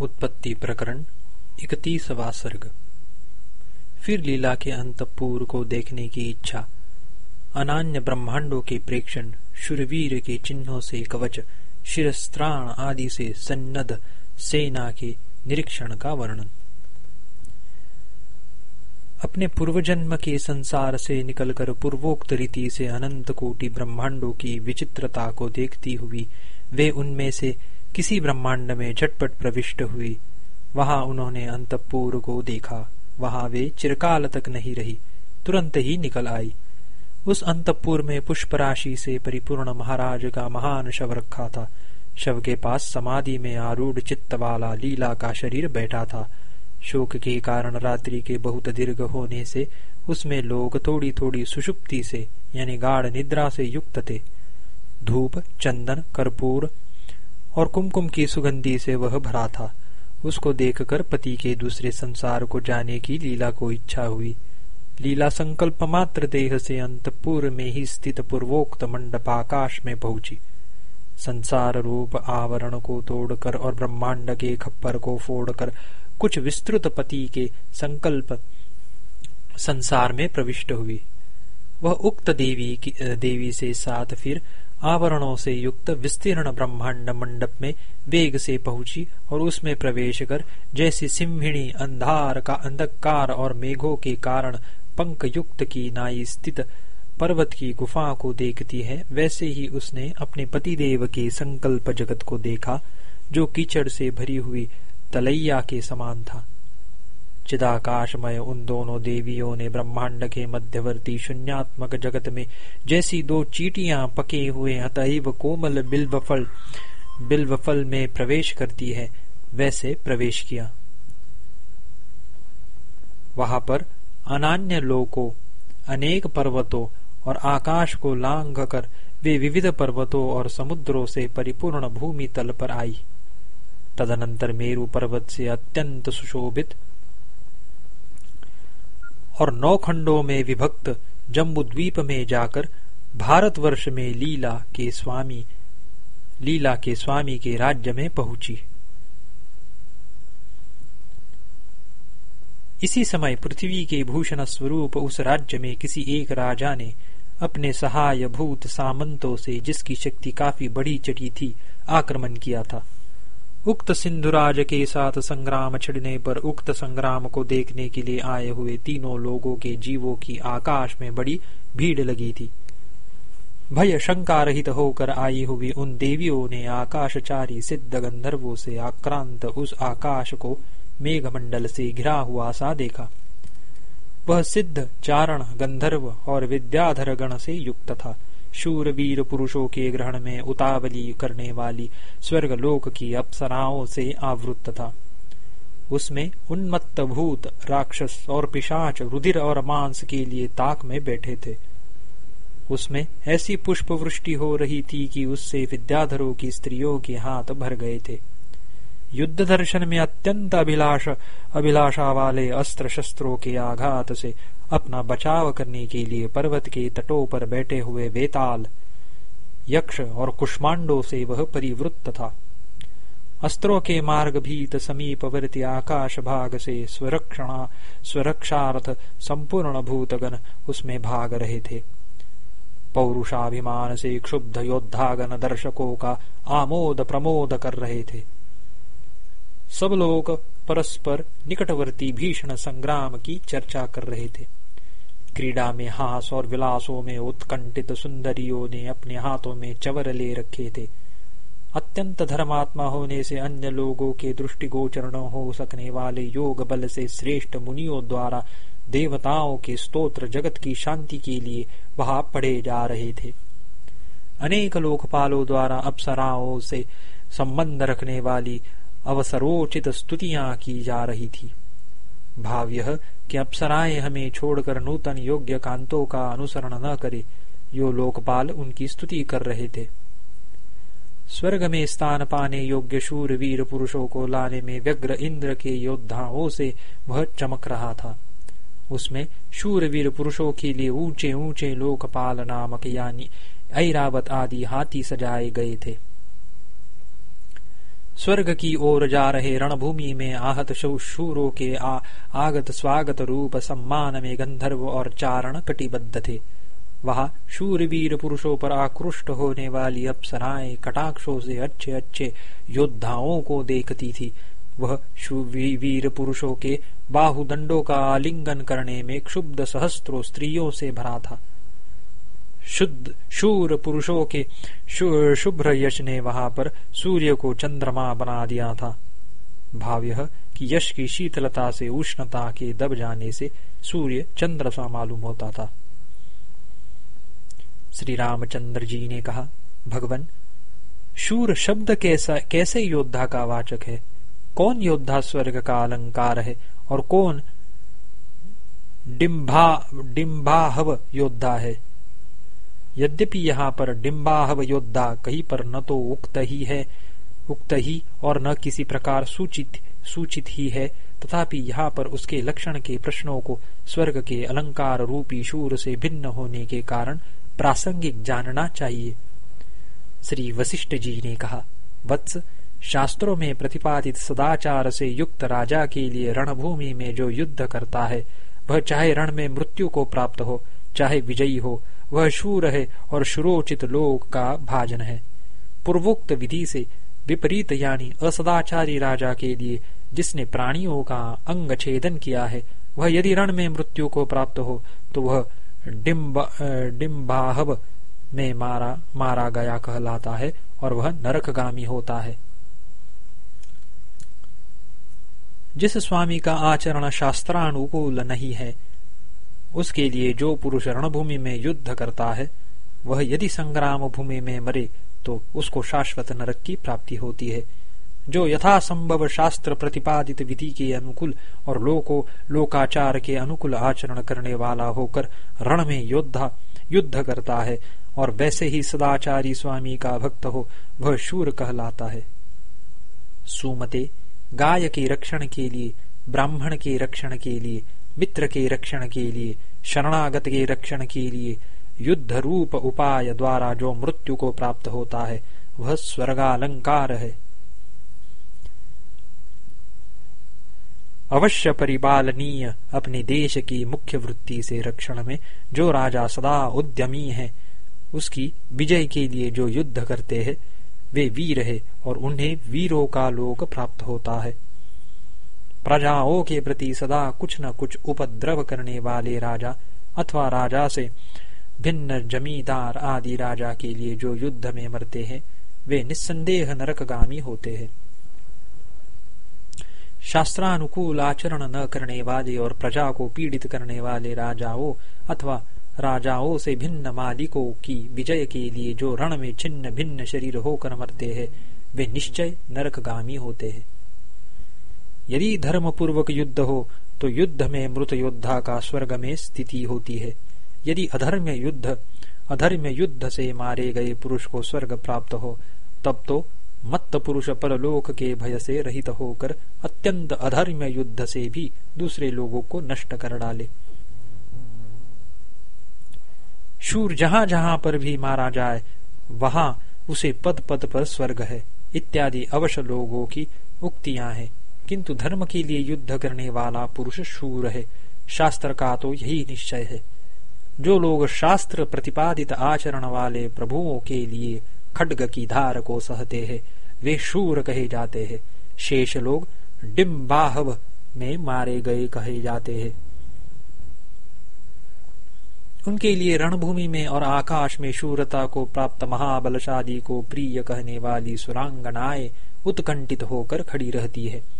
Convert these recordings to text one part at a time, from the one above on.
उत्पत्ति प्रकरण इकतीसवा सर्ग। फिर लीला के अंतपुर को देखने की इच्छा। अनान्य ब्रह्मांडों के प्रेक्षण, शुरवीर के चिन्हों से कवच, शिरस्त्राण आदि से सन्नद सेना के निरीक्षण का वर्णन। अपने पूर्व जन्म के संसार से निकलकर पूर्वोक्त रीति से अनंत कोटि ब्रह्मांडों की विचित्रता को देखती हुई, वे उनमें से किसी ब्रह्मांड में झटपट प्रविष्ट हुई। वहाँ उन्होंने अंतपुर को देखा। वहाँ वे चिरकाल तक नहीं रही, तुरंत ही निकल आई। उस अंतपुर में पुष्प राशि से परिपूर्ण महाराज का महान शव रखा था। शव के पास समाधि में आरूढ़ चित्त वाला लीला का शरीर बैठा था। शोक के कारण रात्रि के बहुत दीर्घ होने से उसमें लोग थोड़ी थोड़ी सुषुप्ति से, यानी गाढ़ निद्रा से युक्त थे। धूप, चंदन, कर्पूर और कुमकुम की सुगंधी से वह भरा था। उसको देखकर पति के दूसरे संसार को जाने की लीला को इच्छा हुई। लीला संकल्प मात्र देह से अंतपुर में ही स्थित पूर्वोक्त मंडप आकाश में पहुँची। संसार रूप आवरण को तोड़कर और ब्रह्मांड के खप्पर को फोड़कर कुछ विस्तृत पति के संकल्प संसार में प्रविष्ट हुई। वह उक्त देवी की देवी से साथ फिर आवरणों से युक्त विस्तीर्ण ब्रह्मांड मंडप में वेग से पहुँची और उसमें प्रवेश कर जैसी सिंहिणी अंधार का अंधकार और मेघों के कारण पंख युक्त की नाई स्थित पर्वत की गुफा को देखती है, वैसे ही उसने अपने पतिदेव के संकल्प जगत को देखा, जो कीचड़ से भरी हुई तलैया के समान था। चिदाकाशमय उन दोनों देवियों ने ब्रह्मांड के मध्यवर्ती शून्यात्मक जगत में जैसी दो चीटियाँ पके हुए अतएव कोमल बिल्वफल बिल्वफल में प्रवेश करती है, वैसे प्रवेश किया। वहाँ पर अनान्य लोकों, अनेक पर्वतों और आकाश को लांघ कर वे विविध पर्वतों और समुद्रों से परिपूर्ण भूमि तल पर आई। तदनंतर मेरु पर्वत से अत्यंत सुशोभित और नौ खंडों में विभक्त जम्बू द्वीप में जाकर भारतवर्ष में लीला के स्वामी, लीला के स्वामी के राज्य में पहुँची। इसी समय पृथ्वी के भूषण स्वरूप उस राज्य में किसी एक राजा ने अपने सहाय भूत सामंतों से, जिसकी शक्ति काफ़ी बड़ी चढ़ी थी, आक्रमण किया था। उक्त सिंधुराज के साथ संग्राम छिड़ने पर उक्त संग्राम को देखने के लिए आए हुए तीनों लोगों के जीवों की आकाश में बड़ी भीड़ लगी थी। भय शंका रहित होकर आई हुई उन देवियों ने आकाशचारी सिद्ध गंधर्वों से आक्रांत उस आकाश को मेघमंडल से घिरा हुआ सा देखा। वह सिद्ध चारण गंधर्व और विद्याधर गण से युक्त था। शूर वीर पुरुषों के ग्रहण में उतावली करने वाली स्वर्ग लोक की अप्सराओं से आवृत्त था। उसमें उन्मत्त भूत राक्षस और पिशाच, रुधिर और मांस के लिए ताक में बैठे थे। उसमें ऐसी पुष्प वृष्टि हो रही थी कि उससे विद्याधरों की स्त्रियों के हाथ भर गए थे। युद्ध दर्शन में अत्यंत अभिलाष, अभिलाषा वाले अस्त्र शस्त्रों के आघात से अपना बचाव करने के लिए पर्वत के तटों पर बैठे हुए वेताल, यक्ष और कुष्मांडों से वह परिवृत्त था। अस्त्रों के मार्ग भीत समीपवर्ती आकाश भाग से स्वरक्षणा, स्वरक्षार्थ संपूर्ण भूतगण उसमें भाग रहे थे। पौरुषाभिमान से क्षुब्ध योद्धागण दर्शकों का आमोद प्रमोद कर रहे थे। सब लोग परस्पर निकटवर्ती भीषण संग्राम की चर्चा कर रहे थे। क्रीड़ा में हास और विलासों में उत्कंठित सुंदरियों ने अपने हाथों में चवर ले रखे थे। अत्यंत धर्मात्मा होने से अन्य लोगों के दृष्टिगोचर न हो सकने वाले योग बल से श्रेष्ठ मुनियों द्वारा देवताओं के स्तोत्र जगत की शांति के लिए वहाँ पढ़े जा रहे थे। अनेक लोकपालों द्वारा अप्सराओं से संबंध रखने वाली अवसरोचित स्तुतियाँ की जा रही थी। भाव यह कि अप्सराएँ हमें छोड़कर नूतन योग्य कांतों का अनुसरण न करे, यो लोकपाल उनकी स्तुति कर रहे थे। स्वर्ग में स्थान पाने योग्य शूर वीर पुरुषों को लाने में व्यग्र इंद्र के योद्धाओं से वह चमक रहा था। उसमें शूर वीर पुरुषों के लिए ऊँचे ऊँचे लोकपाल नामक यानी ऐरावत आदि हाथी सजाए गए थे। स्वर्ग की ओर जा रहे रणभूमि में आहत शूरों के आ, आगत स्वागत रूप सम्मान में गंधर्व और चारण कटिबद्ध थे। वहाँ शूरवीर पुरुषों पर आकृष्ट होने वाली अप्सराएँ कटाक्षों से अच्छे अच्छे योद्धाओं को देखती थी। वह वीर पुरुषों के बाहुदंडों का आलिंगन करने में क्षुब्ध सहस्त्रों स्त्रियों से भरा था। शुद्ध शूर पुरुषों के शुभ्र यश ने वहाँ पर सूर्य को चंद्रमा बना दिया था। भाव्य कि यश की शीतलता से, उष्णता के दब जाने से सूर्य चंद्र सा मालूम होता था। श्री रामचंद्र जी ने कहा, भगवान, शूर शब्द कैसा, कैसे योद्धा का वाचक है? कौन योद्धा स्वर्ग का अलंकार है और कौन डिम्बा डिम्बाहव योद्धा है? यद्यपि यहाँ पर डिम्बाहव योद्धा कहीं पर न तो उक्त ही है, उक्त ही और न किसी प्रकार सूचित सूचित ही है, तथापि यहाँ पर उसके लक्षण के प्रश्नों को स्वर्ग के अलंकार रूपी शूर से भिन्न होने के कारण प्रासंगिक जानना चाहिए। श्री वशिष्ठ जी ने कहा, वत्स, शास्त्रों में प्रतिपादित सदाचार से युक्त राजा के लिए रणभूमि में जो युद्ध करता है, वह चाहे रण में मृत्यु को प्राप्त हो, चाहे विजयी हो वह शूर है और शुरोचित लोक का भाजन है। पूर्वोक्त विधि से विपरीत यानी असदाचारी राजा के लिए जिसने प्राणियों का अंग छेदन किया है, वह यदि रण में मृत्यु को प्राप्त हो तो वह डिम्बाहव में मारा मारा गया कहलाता है और वह नरकगामी होता है। जिस स्वामी का आचरण शास्त्रानुकूल नहीं है उसके लिए जो पुरुष रणभूमि में युद्ध करता है, वह यदि संग्राम भूमि में मरे तो उसको शाश्वत नरक की प्राप्ति होती है। जो यथासंभव शास्त्र प्रतिपादित विधि के अनुकूल और लोको, लोकाचार के अनुकूल आचरण करने वाला होकर रण में योद्धा, युद्ध करता है, और वैसे ही सदाचारी स्वामी का भक्त हो, वह शूर कहलाता है। सुमते, गाय के रक्षण के लिए, ब्राह्मण के रक्षण के लिए मित्र के रक्षण के लिए शरणागत के रक्षण के लिए युद्ध रूप उपाय द्वारा जो मृत्यु को प्राप्त होता है, वह स्वर्गालंकार है। अवश्य परिपालनीय अपने देश की मुख्य वृत्ति से रक्षण में जो राजा सदा उद्यमी है, उसकी विजय के लिए जो युद्ध करते हैं, वे वीर है और उन्हें वीरों का लोक प्राप्त होता है। प्रजाओं के प्रति सदा कुछ न कुछ उपद्रव करने वाले राजा अथवा राजा से भिन्न जमींदार आदि राजा के लिए जो युद्ध में मरते हैं, वे निस्संदेह नरकगामी होते हैं। शास्त्रानुकूल आचरण न करने वाले और प्रजा को पीड़ित करने वाले राजाओं अथवा राजाओं से भिन्न मालिकों की विजय के लिए जो रण में छिन्न भिन्न शरीर होकर मरते हैं, वे निश्चय नरकगामी होते हैं। यदि धर्म पूर्वक युद्ध हो तो युद्ध में मृत योद्धा का स्वर्ग में स्थिति होती है। यदि अधर्म युद्ध अधर्म युद्ध से मारे गए पुरुष को स्वर्ग प्राप्त हो, तब तो मत्त पुरुष परलोक के भय से रहित होकर अत्यंत अधर्म युद्ध से भी दूसरे लोगों को नष्ट कर डाले। शूर जहाँ जहाँ पर भी मारा जाए, वहाँ उसे पद पद पर स्वर्ग है। इत्यादि अवश्य लोगों की उक्तियाँ हैं। किंतु धर्म के लिए युद्ध करने वाला पुरुष शूर है। शास्त्र का तो यही निश्चय है। जो लोग शास्त्र प्रतिपादित आचरण वाले प्रभुओं के लिए खड्ग की धार को सहते हैं, वे शूर कहे जाते हैं। शेष लोग डिम्बाहव में मारे गए कहे जाते हैं। उनके लिए रणभूमि में और आकाश में शूरता को प्राप्त महाबलशाली को प्रिय कहने वाली सुरांगनाएँ उत्कंठित होकर खड़ी रहती है।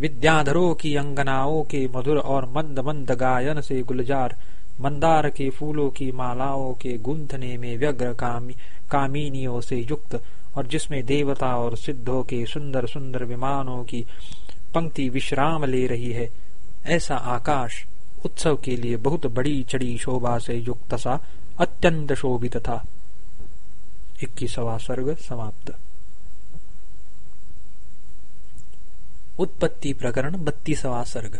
विद्याधरों की अंगनाओं के मधुर और मंद मंद गायन से गुलजार, मंदार के फूलों की मालाओं के गुंथने में व्यग्र कामी, कामिनियों से युक्त और जिसमें देवता और सिद्धों के सुंदर सुंदर विमानों की पंक्ति विश्राम ले रही है। ऐसा आकाश उत्सव के लिए बहुत बड़ी चढ़ी शोभा से युक्त सा, अत्यंत शोभित था। इक्कीसवा स्वर्ग समाप्त। उत्पत्ति प्रकरण बत्तीसवा सर्ग।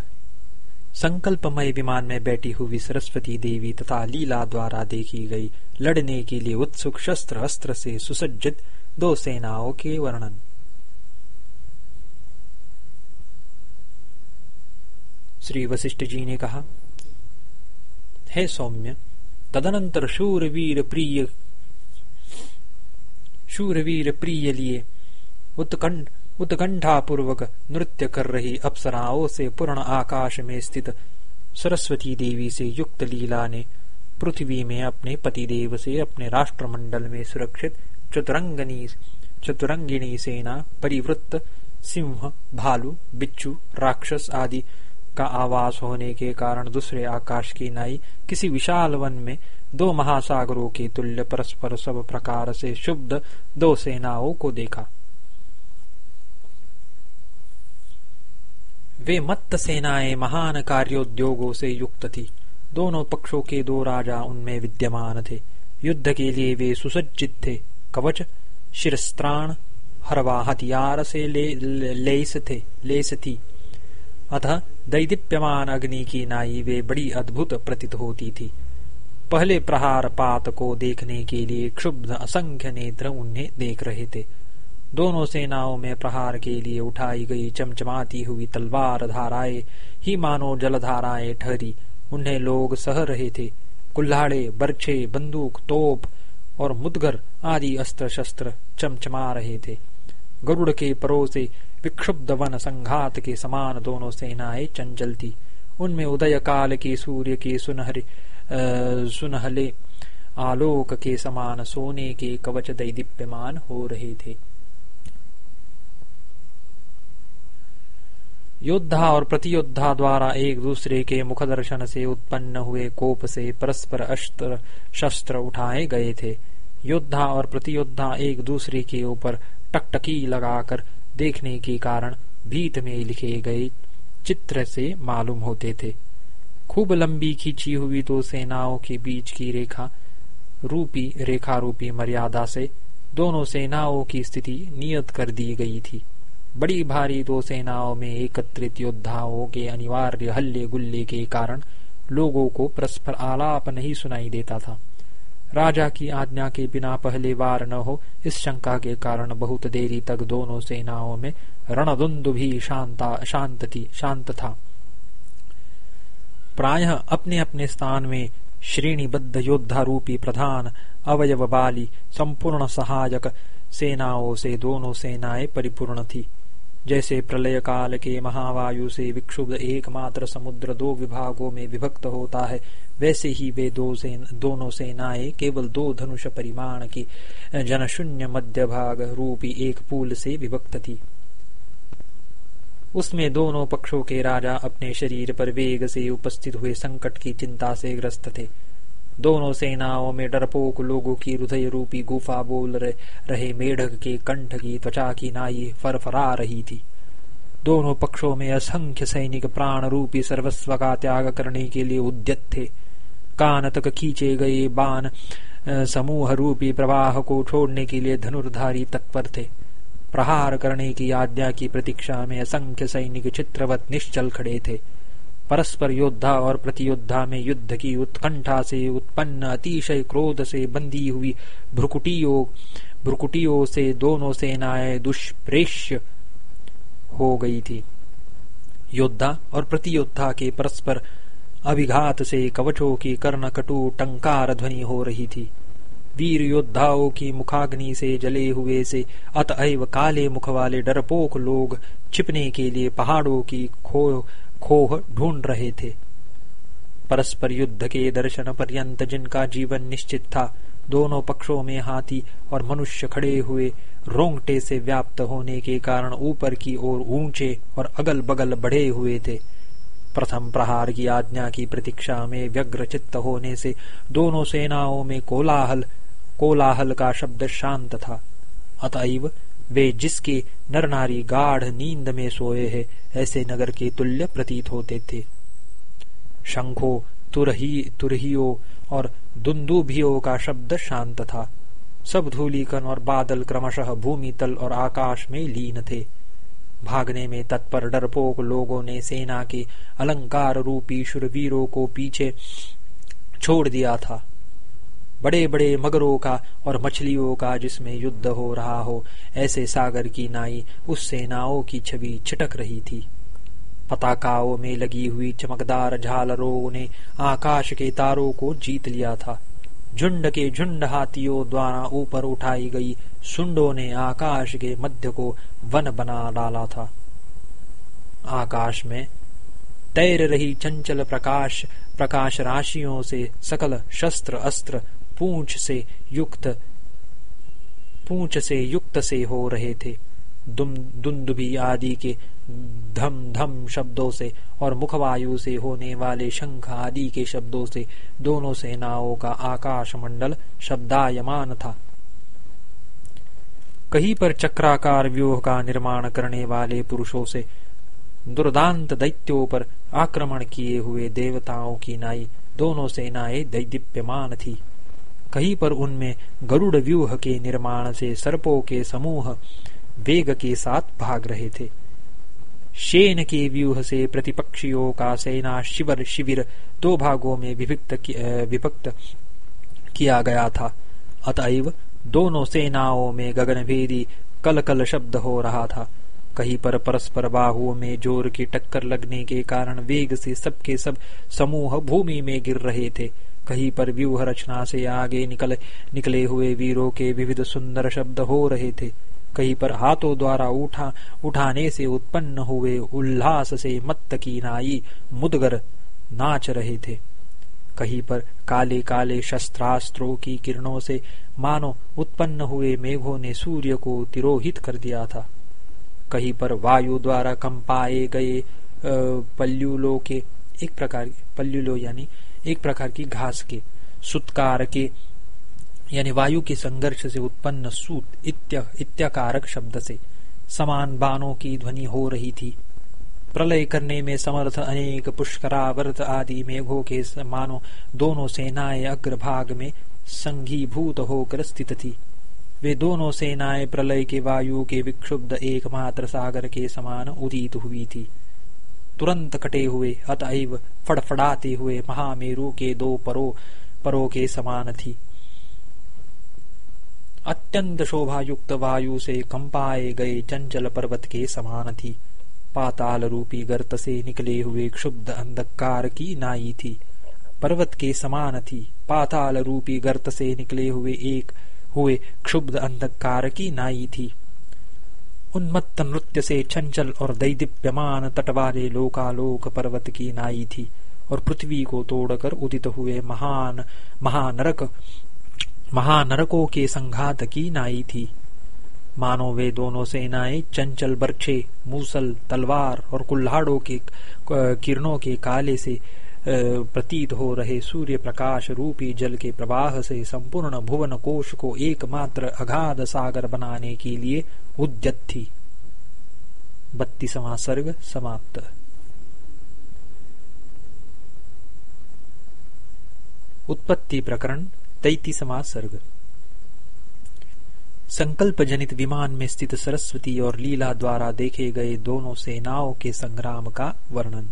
संकल्पमय विमान में बैठी हुई सरस्वती देवी तथा लीला द्वारा देखी गई लड़ने के लिए उत्सुक शस्त्र अस्त्र से सुसज्जित दो सेनाओं के वर्णन। श्री वशिष्ठ जी ने कहा, हे सौम्य, तदनंतर शूरवीर प्रिय शूरवीर प्रिय लिए उत्कंठ उत्कंठा पूर्वक नृत्य कर रही अप्सराओं से पूर्ण आकाश में स्थित सरस्वती देवी से युक्त लीला ने पृथ्वी में अपने पतिदेव से अपने राष्ट्रमंडल में सुरक्षित चतुरंगनी, चतुरंगिणी सेना, परिवृत्त, सिंह, भालू, बिच्छू, राक्षस आदि का आवास होने के कारण दूसरे आकाश की नाई किसी विशाल वन में दो महासागरों के तुल्य परस्पर सब प्रकार से शुद्ध दो सेनाओं को देखा। वे मत्त सेनाएँ महान कार्योद्योगों से युक्त थी। दोनों पक्षों के दो राजा उनमें विद्यमान थे। युद्ध के लिए वे सुसज्जित थे। कवच शिरस्त्राण हरवा हथियार से ले, ले, लेस थे लेस थी। अतः दैदीप्यमान अग्नि की नाई वे बड़ी अद्भुत प्रतीत होती थी। पहले प्रहार पात को देखने के लिए क्षुब्ध असंख्य नेत्र उन्हें देख रहे थे। दोनों सेनाओं में प्रहार के लिए उठाई गई चमचमाती हुई तलवार धाराएँ, ही मानो जलधाराएँ ठहरी। उन्हें लोग सह रहे थे। कुल्हाड़े, बर्छे, बंदूक, तोप और मुदगर आदि अस्त्र शस्त्र चमचमा रहे थे। गरुड़ के परो से विक्षुब्ध वन संघात के समान दोनों सेनाएँ चंचल थी। उनमें उदय काल के सूर्य के सुनहरे सुनहले आलोक के समान सोने के कवच दैदीप्यमान हो रहे थे। योद्धा और प्रतियोद्धा द्वारा एक दूसरे के मुख दर्शन से उत्पन्न हुए कोप से परस्पर अस्त्र, शस्त्र उठाए गए थे। योद्धा और प्रतियोद्धा एक दूसरे के ऊपर टकटकी लगाकर देखने के कारण भीत में लिखे गए चित्र से मालूम होते थे। खूब लंबी खींची हुई दो सेनाओं के बीच की रेखा, रूपी रेखा रूपी मर्यादा से दोनों सेनाओं की स्थिति नियत कर दी गई थी। बड़ी भारी दो सेनाओं में एकत्रित योद्धाओं के अनिवार्य हल्ले गुल्ले के कारण लोगों को परस्पर आलाप नहीं सुनाई देता था। राजा की आज्ञा के बिना पहले वार न हो, इस शंका के कारण बहुत देरी तक दोनों सेनाओं में रणदुंद भी शांता, शांत थी, शांत था। प्रायः अपने अपने स्थान में श्रेणीबद्ध योद्धा रूपी प्रधान, अवयव बाली, संपूर्ण सहायक सेनाओं से दोनों सेनाएँ परिपूर्ण थी। जैसे प्रलय काल के महावायु से विक्षुब्ध एकमात्र समुद्र दो विभागों में विभक्त होता है वैसे ही वे दो सेन, दोनों सेनाएँ केवल दो धनुष परिमाण की जनशून्य मध्य भाग रूपी एक पुल से विभक्त थी। उसमें दोनों पक्षों के राजा अपने शरीर पर वेग से उपस्थित हुए संकट की चिंता से ग्रस्त थे। दोनों सेनाओं में डरपोक लोगों की हृदय रूपी गुफा बोल रहे मेढक के कंठ की त्वचा की नाई फरफरा रही थी। दोनों पक्षों में असंख्य सैनिक प्राण रूपी सर्वस्व का त्याग करने के लिए उद्यत थे। कान तक खींचे गए बाण समूह रूपी प्रवाह को छोड़ने के लिए धनुर्धारी तत्पर थे। प्रहार करने की आज्ञा की प्रतीक्षा में असंख्य सैनिक चित्रवत निश्चल खड़े थे। परस्पर योद्धा और प्रतियोद्धा में युद्ध की उत्कंठा से उत्पन्न अतिशय क्रोध से बंदी हुई भ्रुकुटियों भ्रुकुटियों से दोनों सेनाएँ दुष्प्रेष्य हो गई थी। योद्धा और प्रतियोद्धा के परस्पर अभिघात से कवचों की कर्ण कटु टंकार ध्वनि हो रही थी। वीर योद्धाओं की मुखाग्नि से जले हुए से अतएव काले मुख वाले डरपोक लोग छिपने के लिए पहाड़ों की खो खोह ढूंढ रहे थे। परस्पर युद्ध के दर्शन पर्यंत जिनका जीवन निश्चित था, दोनों पक्षों में हाथी और मनुष्य खड़े हुए, रोंगटे से व्याप्त होने के कारण ऊपर की ओर ऊँचे और अगल बगल बढ़े हुए थे। प्रथम प्रहार की आज्ञा की प्रतीक्षा में व्यग्र चित्त होने से दोनों सेनाओं में कोलाहल कोलाहल का शब्द शांत था। अतएव वे जिसके नर नारी गाढ़ नींद में सोए हैं, ऐसे नगर के तुल्य प्रतीत होते थे। शंखो, तुरही, तुरहियों और दुंदुभियों का शब्द शांत था। सब धूलिकन और बादल क्रमशः भूमि तल और आकाश में लीन थे। भागने में तत्पर डरपोक लोगों ने सेना के अलंकार रूपी शुरवीरों को पीछे छोड़ दिया था। बड़े बड़े मगरों का और मछलियों का जिसमें युद्ध हो रहा हो, ऐसे सागर की नाई, उस सेनाओं की छवि छिटक रही थी। पताकाओं में लगी हुई चमकदार झालरों ने आकाश के तारों को जीत लिया था। झुंड के झुंड हाथियों द्वारा ऊपर उठाई गई सुंडों ने आकाश के मध्य को वन बना डाला था। आकाश में तैर रही चंचल प्रकाश प्रकाश राशियों से सकल शस्त्र अस्त्र पूंछ से युक्त, पूंछ से युक्त से हो रहे थे। दुंदुभी आदि के धम धम शब्दों से और मुखवायु से होने वाले शंख आदि के शब्दों से दोनों सेनाओं का आकाश मंडल शब्दायमान था। कहीं पर चक्राकार व्यूह का निर्माण करने वाले पुरुषों से दुर्दांत दैत्यों पर आक्रमण किए हुए देवताओं की नाई दोनों सेनाएँ दैदीप्यमान थी। कहीं पर उनमें गरुड़ व्यूह के निर्माण से सर्पों के समूह वेग के साथ भाग रहे थे। शेन के व्यूह से प्रतिपक्षियों का सेना शिविर शिविर दो भागों में विभक्त विभक्त किया गया था। अतएव दोनों सेनाओं में गगनभेदी कल कल शब्द हो रहा था। कहीं पर परस्पर बाहुओं में ज़ोर की टक्कर लगने के कारण वेग से सबके सब समूह भूमि में गिर रहे थे। कहीं पर व्यूह रचना से आगे निकले निकले हुए वीरों के विविध सुंदर शब्द हो रहे थे। कहीं पर हाथों द्वारा उठा, उठाने से उत्पन्न हुए उल्लास से मत्त की नाई मुदगर नाच रहे थे। कहीं पर काले काले शस्त्रास्त्रों की किरणों से मानो उत्पन्न हुए मेघों ने सूर्य को तिरोहित कर दिया था। कहीं पर वायु द्वारा कंपाए गए पल्युलो के, एक प्रकार पल्युलो यानी एक प्रकार की घास के, सुत्कार के, यानी वायु के संघर्ष से उत्पन्न सूत, इत्य, इत्याकारक शब्द से। समान बाणों की ध्वनि हो रही थी। प्रलय करने में समर्थ अनेक पुष्करावर्त आदि मेघों के मानो दोनों सेनाएँ अग्रभाग में संघीभूत होकर स्थित थी। वे दोनों सेनाएँ प्रलय के वायु के विक्षुब्ध एकमात्र सागर के समान उदित हुई थी। तुरंत कटे हुए, अतएव फड़फड़ाते हुए महामेरु के दो परो परो के समान थी। अत्यंत शोभायुक्त वायु से कंपाए गए चंचल पर्वत के समान थी। पाताल रूपी गर्त से निकले हुए क्षुब्ध अंधकार की नाई थी। पर्वत के समान थी। पाताल रूपी गर्त से निकले हुए एक, हुए क्षुब्ध अंधकार की नाई थी। उन्मत्त नृत्य से चंचल और दैदीप्यमान तट वाले लोकालोक पर्वत की नाई थी, और पृथ्वी को तोड़कर उदित हुए महान, महानरक, महानरकों के संघात की नाई थी। मानो वे दोनों सेनाएँ चंचल बर्छे, मूसल, तलवार और कुल्हाड़ों के, किरणों के काले से प्रतीत हो रहे सूर्य प्रकाश रूपी जल के प्रवाह से संपूर्ण भुवन कोश को एकमात्र अगाध सागर बनाने के लिए उद्यत थी बत्तीसवा सर्ग समाप्त। उत्पत्ति प्रकरण तैतीसवा सर्ग संकल्प जनित विमान में स्थित सरस्वती और लीला द्वारा देखे गए दोनों सेनाओं के संग्राम का वर्णन।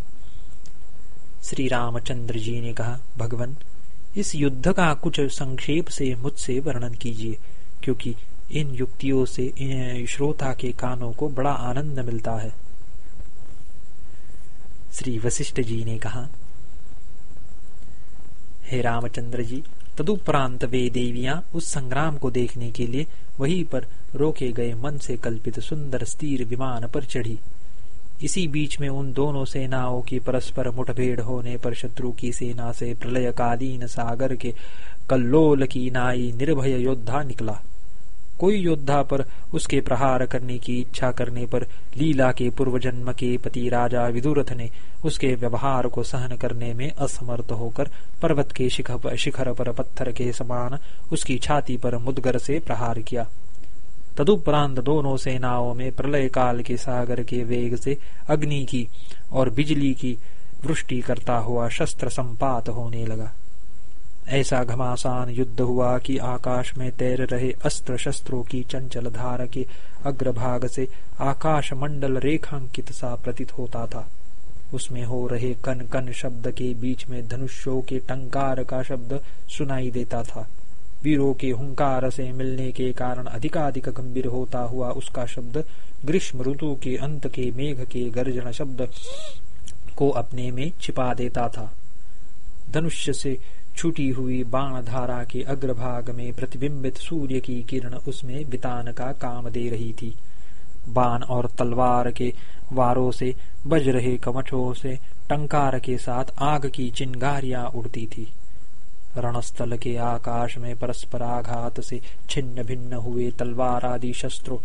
श्री रामचंद्र जी ने कहा, भगवान, इस युद्ध का कुछ संक्षेप से मुझसे वर्णन कीजिए, क्योंकि इन युक्तियों से श्रोता के कानों को बड़ा आनंद मिलता है। श्री वशिष्ठ जी ने कहा, हे रामचंद्र जी, तदुपरांत वे देवियाँ उस संग्राम को देखने के लिए वहीं पर रोके गए मन से कल्पित सुंदर स्थिर विमान पर चढ़ी। इसी बीच में उन दोनों सेनाओं की परस्पर मुठभेड़ होने पर शत्रु की सेना से प्रलयकालीन सागर के कल्लोल की नाई निर्भय योद्धा निकला। कोई योद्धा पर उसके प्रहार करने की इच्छा करने पर लीला के पूर्व जन्म के पति राजा विदुरथ ने उसके व्यवहार को सहन करने में असमर्थ होकर पर्वत के शिखर पर पत्थर के समान उसकी छाती पर मुदगर से प्रहार किया। तदुपरांत दोनों सेनाओं में प्रलय काल के सागर के वेग से अग्नि की और बिजली की वृष्टि करता हुआ शस्त्र संपात होने लगा। ऐसा घमासान युद्ध हुआ कि आकाश में तैर रहे अस्त्र शस्त्रों की चंचल धार के अग्रभाग से आकाश मंडल रेखांकित सा प्रतीत होता था। उसमें हो रहे कन कन शब्द के बीच में धनुष्यों के टंकार का शब्द सुनाई देता था। वीरों के हुंकार से मिलने के कारण अधिकाधिक गंभीर होता हुआ उसका शब्द ग्रीष्म ऋतु के अंत के मेघ के गर्जन शब्द को अपने में छिपा देता था। धनुष्य से छुटी हुई बाण धारा के अग्रभाग में प्रतिबिंबित सूर्य की किरण उसमें बितान का काम दे रही थी। बाण और तलवार के वारों से, बज रहे कवचों से, टंकार के साथ आग की चिंगारियाँ उड़ती थी। रणस्थल के आकाश में परस्पराघात से छिन्न भिन्न हुए तलवार आदि शस्त्रों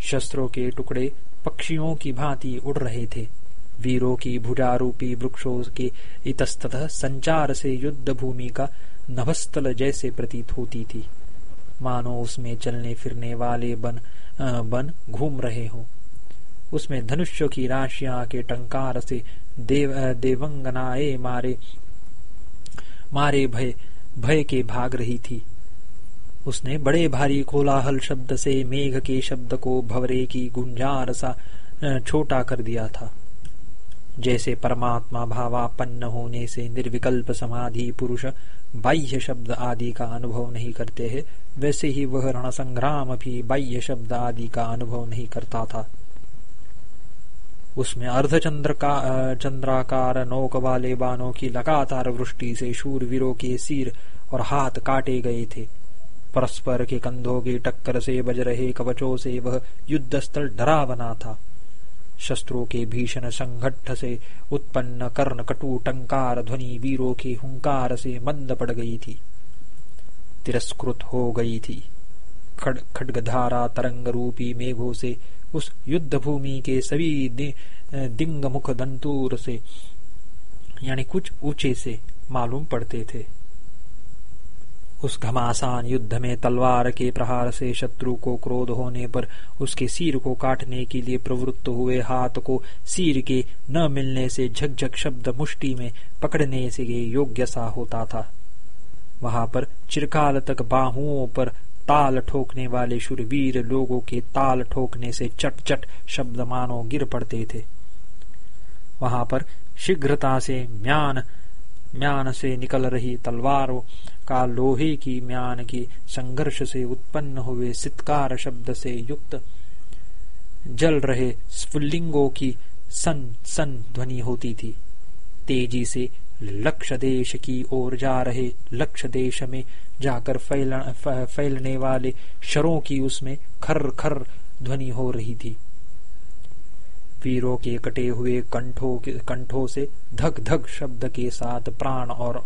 शस्त्रों के टुकड़े पक्षियों की भांति उड़ रहे थे। वीरों की भुजारूपी वृक्षों के इतस्तः संचार से युद्ध भूमि का नभस्थल जैसे प्रतीत होती थी। मानो उसमें चलने फिरने वाले बन बन घूम रहे हों। उसमें धनुष्य की राशिया के टंकार से देव देवंगनाए मारे मारे भय भय के भाग रही थी। उसने बड़े भारी कोलाहल शब्द से मेघ के शब्द को भवरे की गुंजार सा छोटा कर दिया था। जैसे परमात्मा भावापन्न होने से निर्विकल्प समाधि पुरुष बाह्य शब्द आदि का अनुभव नहीं करते हैं, वैसे ही वह रण संग्राम भी बाह्य शब्द आदि का अनुभव नहीं करता था। उसमें अर्धचंद्र का चंद्राकार नौक वाले बाणों की लगातार वृष्टि से शूरवीरों के सिर और हाथ काटे गए थे। परस्पर के कंधों की टक्कर से बज रहे कवचों से वह युद्ध स्थल डरा बना था। शस्त्रों के भीषण संघट्ठ से उत्पन्न कर्ण कटु टंकार ध्वनि वीरों के हुंकार से मंद पड़ गई थी। तिरस्कृत हो गई थी। खड खड्गधारा तरंग रूपी मेघों से उस युद्ध भूमि के सभी दि, दिंग मुख दंतूर से यानी कुछ ऊँचे से मालूम पड़ते थे। उस घमासान युद्ध में तलवार के प्रहार से शत्रु को क्रोध होने पर उसके सिर को काटने के लिए प्रवृत्त हुए हाथ को सिर के न मिलने से झकझक शब्द मुष्टि में पकड़ने से योग्य सा होता था। वहाँ पर चिरकाल तक बाहुओं पर ताल ठोकने वाले शुरवीर लोगों के ताल ठोकने से चट चट शब्द मानो गिर पड़ते थे। वहाँ पर शीघ्रता से म्यान म्यान से निकल रही तलवारों का लोहे की म्यान के संघर्ष से उत्पन्न हुए सितकार शब्द से युक्त जल रहे स्फुल्लिंगों की सन सन ध्वनि होती थी। तेज़ी से लक्ष्य देश की ओर जा रहे लक्ष्य देश में जाकर फैल, फैलने वाले शरों की उसमें खर खर ध्वनि हो रही थी। वीरों के कटे हुए कंठों कंठों से धक धक शब्द के साथ प्राण और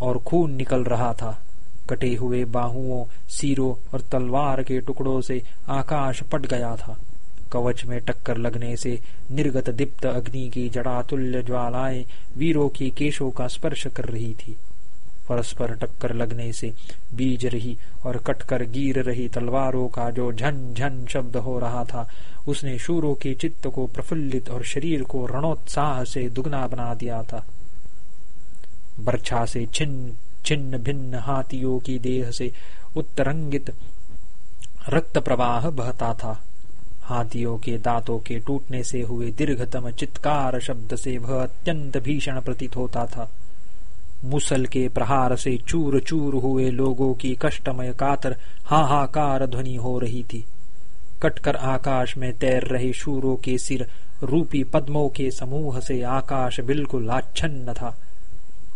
और खून निकल रहा था। कटे हुए बाहुओं, सिरों और तलवार के टुकड़ों से आकाश पट गया था। कवच में टक्कर लगने से निर्गत दीप्त अग्नि की जड़ातुल्य ज्वालाएँ वीरों की केशों का स्पर्श कर रही थी। परस्पर टक्कर लगने से बीज रही और कटकर गिर रही तलवारों का जो झन झन शब्द हो रहा था, उसने शूरों के चित्त को प्रफुल्लित और शरीर को रणोत्साह से दुगना बना दिया था। बर्छा से छिन्न छिन्न भिन्न हाथियों की देह से उत्तरंगित रक्त प्रवाह बहता था। हाथियों के दांतों के टूटने से हुए दीर्घतम चित्कार शब्द से वह अत्यंत भीषण प्रतीत होता था। मुसल के प्रहार से चूर चूर हुए लोगों की कष्टमय कातर हाहाकार ध्वनि हो रही थी। कटकर आकाश में तैर रहे शूरों के सिर रूपी पद्मों के समूह से आकाश बिल्कुल आच्छन्न था।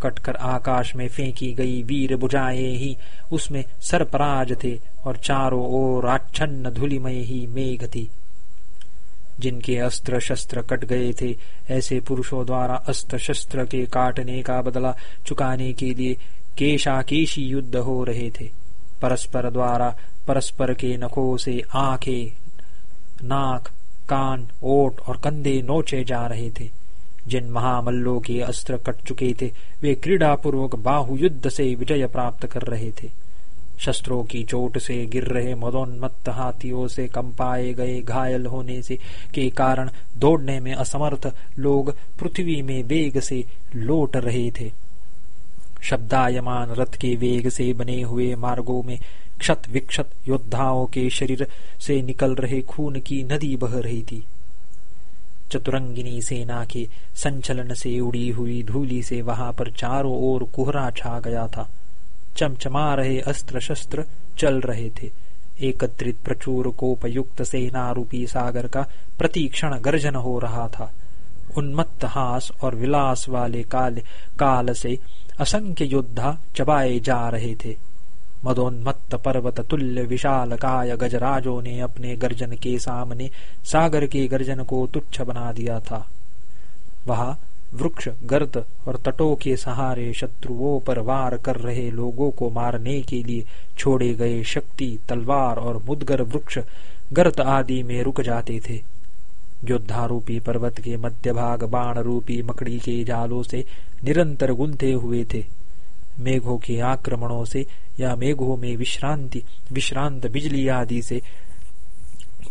कटकर आकाश में फेंकी गई वीर बुझाए ही, उसमें सरपराज थे और चारों ओर आच्छन्न धूलिमय ही मेघ थी। जिनके अस्त्र शस्त्र कट गए थे, ऐसे पुरुषों द्वारा अस्त्र शस्त्र के काटने का बदला चुकाने के लिए केशाकेशी युद्ध हो रहे थे। परस्पर द्वारा परस्पर के नखों से आँखें, नाक, कान, ओट और कंधे नोचे जा रहे थे। जिन महामल्लों के अस्त्र कट चुके थे, वे क्रीड़ा पूर्वक बाहु युद्ध से विजय प्राप्त कर रहे थे। शस्त्रों की चोट से गिर रहे मदोन्मत्त हाथियों से कंपाए गए घायल होने से के कारण दौड़ने में असमर्थ लोग पृथ्वी में वेग से लौट रहे थे। शब्दायमान रथ के वेग से बने हुए मार्गों में क्षत विक्षत योद्धाओं के शरीर से निकल रहे खून की नदी बह रही थी। चतुरंगिनी सेना के संचलन से उड़ी हुई धूली से वहाँ पर चारों ओर कोहरा छा गया था। चमचमा रहे अस्त्र शस्त्र चल रहे थे। एकत्रित प्रचुर कोपयुक्त सेना रूपी सागर का प्रतीक्षण गर्जन हो रहा था। उन्मत्त हास और विलास वाले काल काल से असंख्य योद्धा चबाए जा रहे थे। मदोन्मत्त पर्वत तुल्य विशाल काय गजराजों ने अपने गर्जन के सामने सागर के गर्जन को तुच्छ बना दिया था। वहाँ वृक्ष, गर्द और तटों के सहारे शत्रुओं पर वार कर रहे लोगों को मारने के लिए छोड़े गए शक्ति, तलवार और मुदगर वृक्ष गर्त आदि में रुक जाते थे। योद्धा रूपी पर्वत के मध्य भाग बाण रूपी मकड़ी के जालों से निरंतर गुंथे हुए थे। मेघों के आक्रमणों से या मेघों में विश्रांति, विश्रांत बिजली आदि से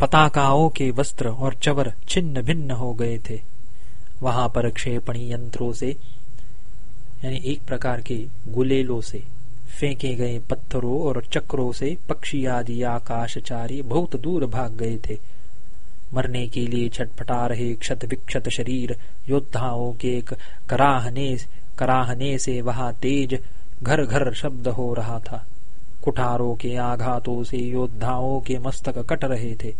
पताकाओं के वस्त्र और चवर छिन्न भिन्न हो गए थे। वहाँ पर क्षेपणी यंत्रों से, यानी एक प्रकार के गुलेलों से, फेंके गए पत्थरों और चक्रों से पक्षी आदि आकाशचारी बहुत दूर भाग गए थे। मरने के लिए छटपटा रहे क्षत विक्षत शरीर योद्धाओं के कराहने कराहने से वहाँ तेज घर घर शब्द हो रहा था। कुठारों के आघातों से योद्धाओं के मस्तक कट रहे थे।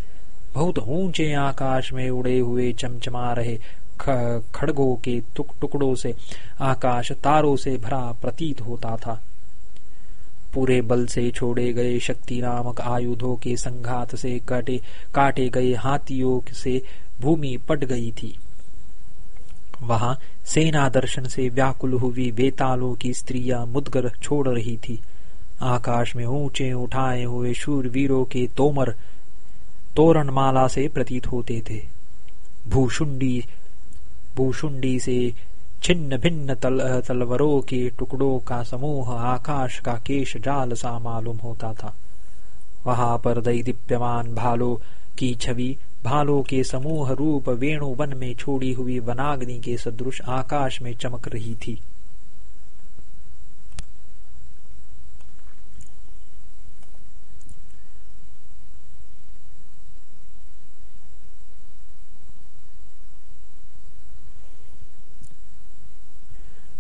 बहुत ऊँचे आकाश में उड़े हुए चमचमा रहे खड़गों के टुक टुकड़ों से आकाश तारों से भरा प्रतीत होता था। पूरे बल से छोड़े गए शक्ति नामक आयुधों के संघात से काटे काटे गए हाथियों से भूमि पट गई थी। वहाँ सेना दर्शन से व्याकुल हुई बेतालों की स्त्रियाँ मुदगर छोड़ रही थी। आकाश में ऊँचे उठाए हुए शूरवीरों के तोमर तोरण माला से प्रतीत होते थे। भूषुंडी भूषुंडी से छिन्न भिन्न तल, तलवरों के टुकड़ों का समूह आकाश का केश जाल सा मालूम होता था। वहाँ पर दैदीप्यमान भालो की छवि भालों के समूह रूप वेणु वन में छोड़ी हुई वनाग्नि के सदृश आकाश में चमक रही थी।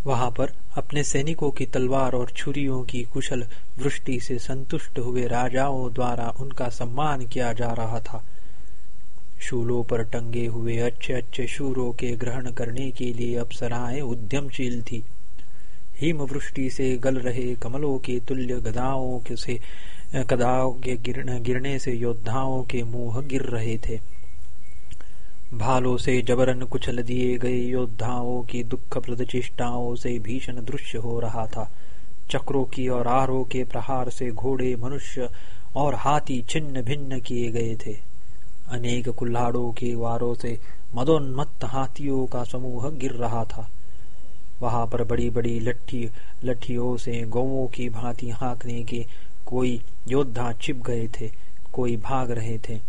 वहाँ पर अपने सैनिकों की तलवार और छुरियों की कुशल वृष्टि से संतुष्ट हुए राजाओं द्वारा उनका सम्मान किया जा रहा था। शूलों पर टंगे हुए अच्छे अच्छे शूरों के ग्रहण करने के लिए अप्सराएँ उद्यमशील थी। हिमवृष्टि से गल रहे कमलों के तुल्य गदाओं के से, गदाओं के गिरने से योद्धाओं के मुँह गिर रहे थे। भालों से जबरन कुचल दिए गए योद्धाओं की दुखप्रद चेष्टाओं से भीषण दृश्य हो रहा था। चक्रों की और आरों के प्रहार से घोड़े मनुष्य और हाथी छिन्न भिन्न किए गए थे। अनेक कुल्हाड़ों के वारों से मदोन्मत्त हाथियों का समूह गिर रहा था। वहाँ पर बड़ी बड़ी लट्ठी, लट्ठियों से गौओं की भांति हाँकने के कोई योद्धा छिप गए थे, कोई भाग रहे थे।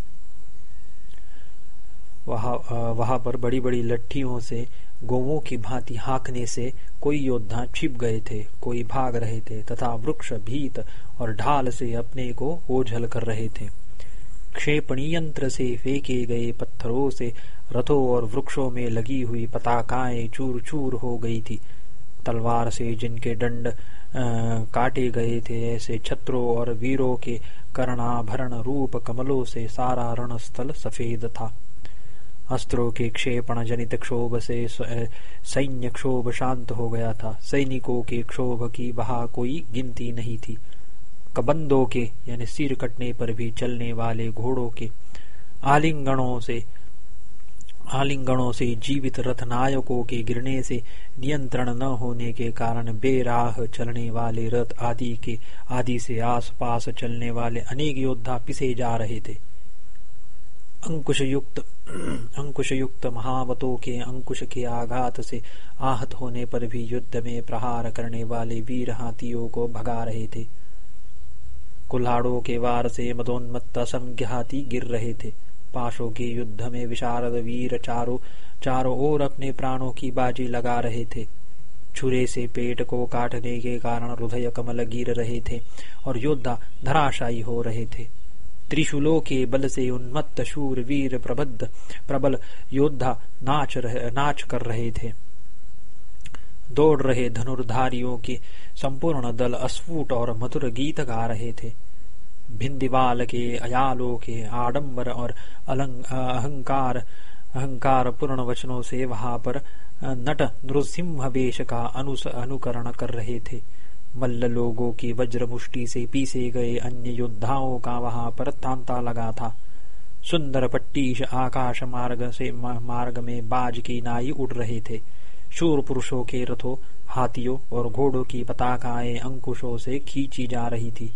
वहाँ पर बड़ी बड़ी लट्ठियों से गोवों की भांति हाँकने से कोई योद्धा छिप गए थे, कोई भाग रहे थे, तथा वृक्ष, भीत और ढाल से अपने को ओझल कर रहे थे। क्षेपणी यंत्र से फेंके गए पत्थरों से रथों और वृक्षों में लगी हुई पताकाएँ चूर चूर हो गई थी। तलवार से जिनके दंड काटे गए थे, ऐसे छत्रों और वीरों के कर्णाभरण रूप कमलों से सारा रणस्थल सफ़ेद था। अस्त्रों के क्षेपण जनित क्षोभ से सैन्य क्षोभ शांत हो गया था। सैनिकों के क्षोभ की वहाँ कोई गिनती नहीं थी। कबंदों के, यानी सिर कटने पर भी चलने वाले घोड़ों के आलिंगणों से आलिंगणों से जीवित रथ नायकों के गिरने से नियंत्रण न होने के कारण बेराह चलने वाले रथ आदि के, आदि से आसपास चलने वाले अनेक योद्धा पिसे जा रहे थे। अंकुश युक्त अंकुश युक्त महावतों के अंकुश के आघात से आहत होने पर भी युद्ध में प्रहार करने वाले वीर हाथियों को भगा रहे थे। कुल्हाड़ों के वार से मदोन्मत्त असंख्य गिर रहे थे। पाशों के युद्ध में विशारद वीर चारों चारों ओर अपने प्राणों की बाजी लगा रहे थे। छुरे से पेट को काटने के कारण हृदय कमल गिर रहे थे और योद्धा धराशायी हो रहे थे। त्रिशूलों के बल से उन्मत्त शूर वीर प्रबद्ध, प्रबल योद्धा नाच रहे, नाच कर रहे थे। दौड़ रहे धनुर्धारियों के संपूर्ण दल अस्फुट और मधुर गीत गा रहे थे। भिंदिवाल के अयालों के आडंबर और अहंकार अहंकार पूर्ण वचनों से वहाँ पर नट नृसिंह वेश का अनुकरण कर रहे थे। मल्ल लोगों की वज्र मुष्टि से पीसे गए अन्य योद्धाओं का वहाँ पर तांता लगा था। सुंदर पट्टीश आकाश मार्ग से मार्ग में बाज की नाई उड़ रहे थे। शूर पुरुषों के रथों, हाथियों और घोड़ों की पताकाएँ अंकुशों से खींची जा रही थी।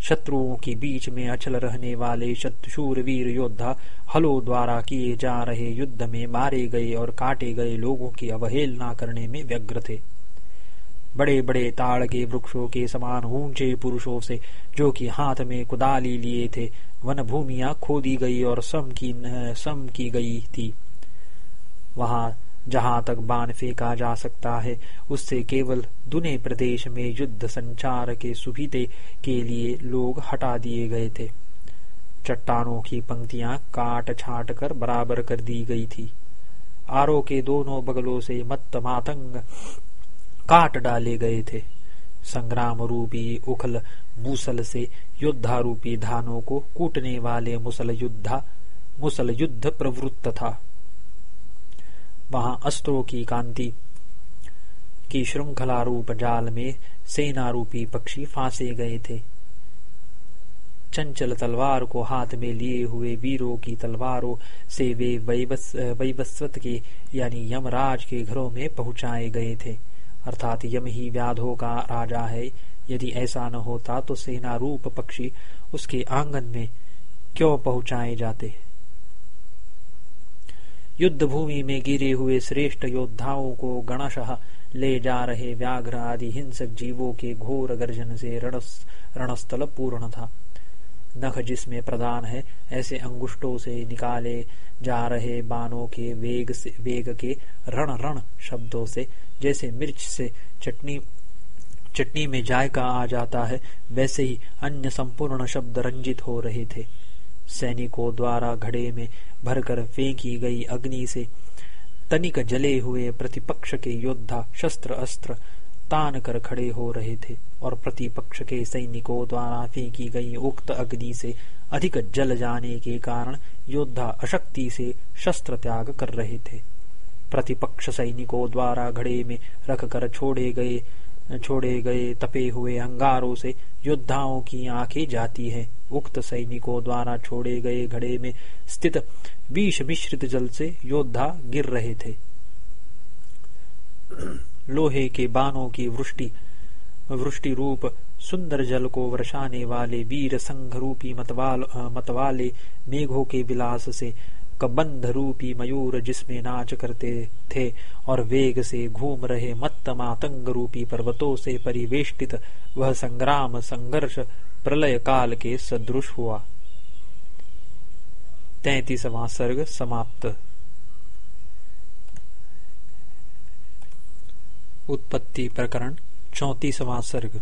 शत्रुओं के बीच में अचल रहने वाले शूर वीर योद्धा हलो द्वारा किए जा रहे युद्ध में मारे गए और काटे गए लोगों की अवहेलना करने में व्यग्र थे। बड़े बड़े ताड़ के वृक्षों के समान ऊँचे पुरुषों से, जो कि हाथ में कुदाली लिए थे वन भूमिया खोदी गई और सम की सम की गई थी। वहाँ जहाँ तक बाण फेंका जा सकता है, उससे केवल दुने प्रदेश में युद्ध संचार के सुविधे के लिए लोग हटा दिए गए थे। चट्टानों की पंक्तियाँ काट छाट कर बराबर कर दी गई थी। आरो के दोनों बगलों से मत मातंग काट डाले गए थे। संग्राम रूपी उखल मूसल से योद्धा रूपी धानों को कूटने वाले मुसल युद्धा, मुसल युद्ध प्रवृत्त था। वहाँ अस्त्रों की कांति, की श्रृंखला रूप जाल में सेना रूपी पक्षी फांसे गए थे। चंचल तलवार को हाथ में लिए हुए वीरों की तलवारों से वे वैवस्वत के, यानी यमराज के घरों में पहुँचाए गए थे। अर्थात यम ही व्याधो का राजा है। यदि ऐसा न होता तो सेना रूप पक्षी उसके आँगन में क्यों पहुँचाए जाते? युद्ध भूमि में गिरे हुए श्रेष्ठ योद्धाओं को गणशः ले जा रहे व्याघ्र आदि हिंसक जीवों के घोर गर्जन से रणस्थल पूर्ण था। नख जिसमें प्रधान है, ऐसे अंगुष्टों से निकाले जा रहे बाणों के वेग से, वेग के रण रण शब्दों से, जैसे मिर्च से चटनी चटनी में जायका आ जाता है, वैसे ही अन्य संपूर्ण शब्द रंजित हो रहे थे। सैनिकों द्वारा घड़े में भरकर फेंकी गई अग्नि से। तनिक जले हुए प्रतिपक्ष के योद्धा शस्त्र अस्त्र तान कर खड़े हो रहे थे और प्रतिपक्ष के सैनिकों द्वारा फेंकी गई उक्त अग्नि से अधिक जल जाने के कारण योद्धा अशक्ति से शस्त्र त्याग कर रहे थे। प्रतिपक्ष सैनिकों द्वारा घड़े में रखकर छोड़े गए छोड़े गए तपे हुए अंगारों से योद्धाओं की आँखें जाती है। उक्त सैनिकों द्वारा छोड़े गए घड़े में स्थित विष मिश्रित जल से योद्धा गिर रहे थे। लोहे के बाणों की वृष्टि वृष्टि रूप सुंदर जल को वर्षाने वाले वीर संघ रूपी मतवाल मतवाले मेघों के विलास से कबंध रूपी मयूर जिसमें नाच करते थे और वेग से घूम रहे मत्त मातंग रूपी पर्वतों से परिवेष्टित, वह संग्राम संघर्ष प्रलय काल के सदृश हुआ। तैतीसवां सर्ग समाप्त। उत्पत्ति प्रकरण, चौतीसवां सर्ग।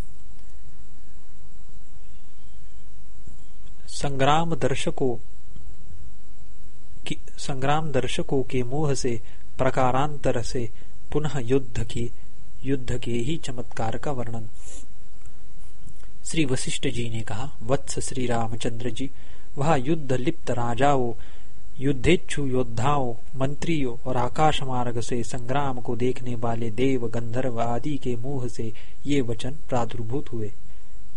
संग्राम दर्शकों संग्राम दर्शकों के मोह से, प्रकारांतर से पुनः युद्ध की, युद्ध के ही चमत्कार का वर्णन। श्री वशिष्ठ जी ने कहा, वत्स श्री रामचंद्र जी, वह युद्ध लिप्त राजाओं, युद्धेच्छु योद्धाओं, मंत्रियों और आकाश मार्ग से संग्राम को देखने वाले देव गंधर्व आदि के मुँह से ये वचन प्रादुर्भूत हुए।